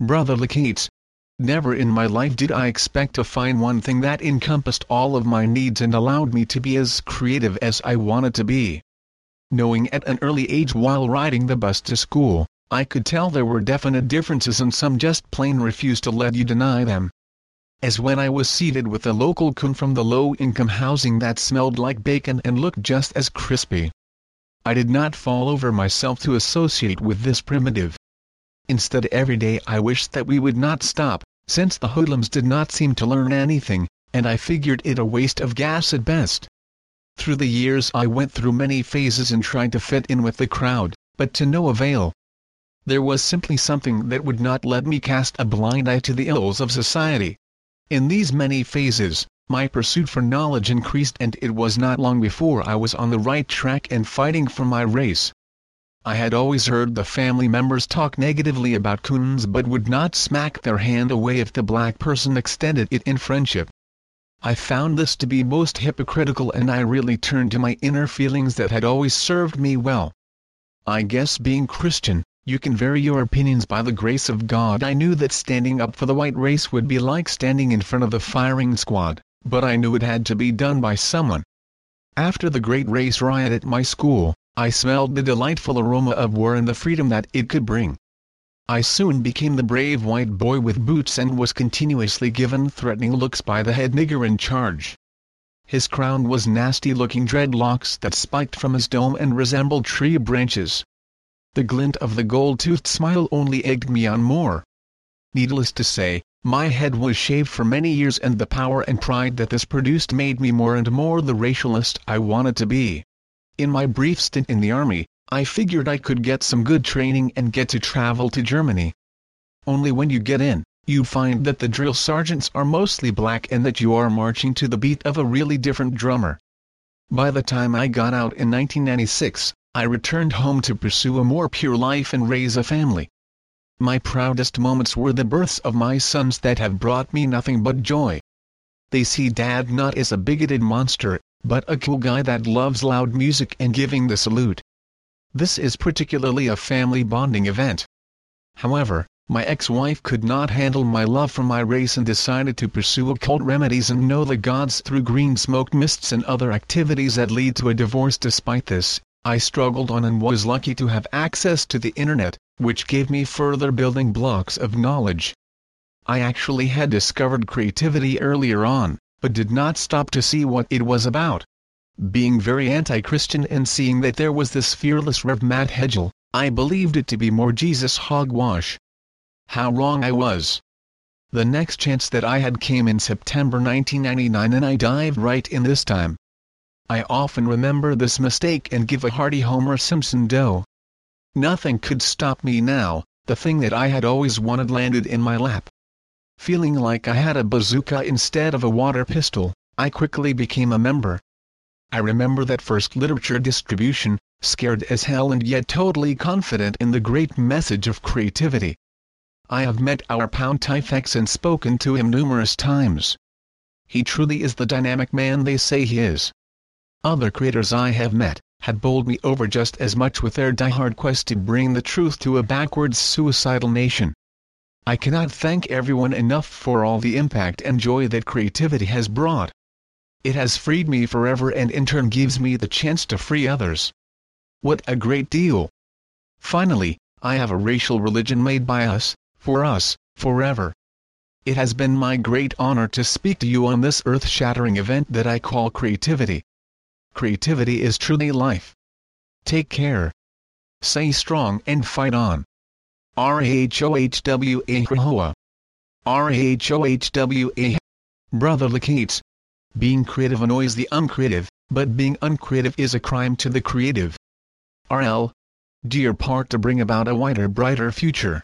Brother Lacates. Never in my life did I expect to find one thing that encompassed all of my needs and allowed me to be as creative as I wanted to be. Knowing at an early age while riding the bus to school, I could tell there were definite differences and some just plain refused to let you deny them. As when I was seated with a local coon from the low-income housing that smelled like bacon and looked just as crispy. I did not fall over myself to associate with this primitive. Instead every day I wished that we would not stop, since the hoodlums did not seem to learn anything, and I figured it a waste of gas at best. Through the years I went through many phases and tried to fit in with the crowd, but to no avail. There was simply something that would not let me cast a blind eye to the ills of society. In these many phases, my pursuit for knowledge increased and it was not long before I was on the right track and fighting for my race. I had always heard the family members talk negatively about coons but would not smack their hand away if the black person extended it in friendship. I found this to be most hypocritical and I really turned to my inner feelings that had always served me well. I guess being Christian, you can vary your opinions by the grace of God. I knew that standing up for the white race would be like standing in front of the firing squad but I knew it had to be done by someone. After the great race riot at my school, I smelled the delightful aroma of war and the freedom that it could bring. I soon became the brave white boy with boots and was continuously given threatening looks by the head nigger in charge. His crown was nasty-looking dreadlocks that spiked from his dome and resembled tree branches. The glint of the gold-toothed smile only egged me on more. Needless to say, my head was shaved for many years and the power and pride that this produced made me more and more the racialist I wanted to be. In my brief stint in the army, I figured I could get some good training and get to travel to Germany. Only when you get in, you find that the drill sergeants are mostly black and that you are marching to the beat of a really different drummer. By the time I got out in 1996, I returned home to pursue a more pure life and raise a family. My proudest moments were the births of my sons that have brought me nothing but joy. They see dad not as a bigoted monster, but a cool guy that loves loud music and giving the salute. This is particularly a family bonding event. However, my ex-wife could not handle my love for my race and decided to pursue occult remedies and know the gods through green smoke mists and other activities that lead to a divorce despite this, I struggled on and was lucky to have access to the internet, which gave me further building blocks of knowledge. I actually had discovered creativity earlier on, but did not stop to see what it was about. Being very anti-Christian and seeing that there was this fearless Rev Matt Hale, I believed it to be more Jesus hogwash. How wrong I was. The next chance that I had came in September 1999 and I dived right in this time. I often remember this mistake and give a hearty Homer Simpson dough. Nothing could stop me now, the thing that I had always wanted landed in my lap. Feeling like I had a bazooka instead of a water pistol, I quickly became a member. I remember that first literature distribution, scared as hell and yet totally confident in the great message of creativity. I have met our Pontifex and spoken to him numerous times. He truly is the dynamic man they say he is. Other creators I have met, had bowled me over just as much with their die-hard quest to bring the truth to a backwards suicidal nation. I cannot thank everyone enough for all the impact and joy that creativity has brought. It has freed me forever and in turn gives me the chance to free others. What a great deal! Finally, I have a racial religion made by us, for us, forever. It has been my great honor to speak to you on this earth-shattering event that I call creativity. Creativity is truly life. Take care. Stay strong and fight on. R-A-H-O-H-W-A Brother Lacates. Being creative annoys the uncreative, but being uncreative is a crime to the creative. R.L. Dear part to bring about a whiter brighter future.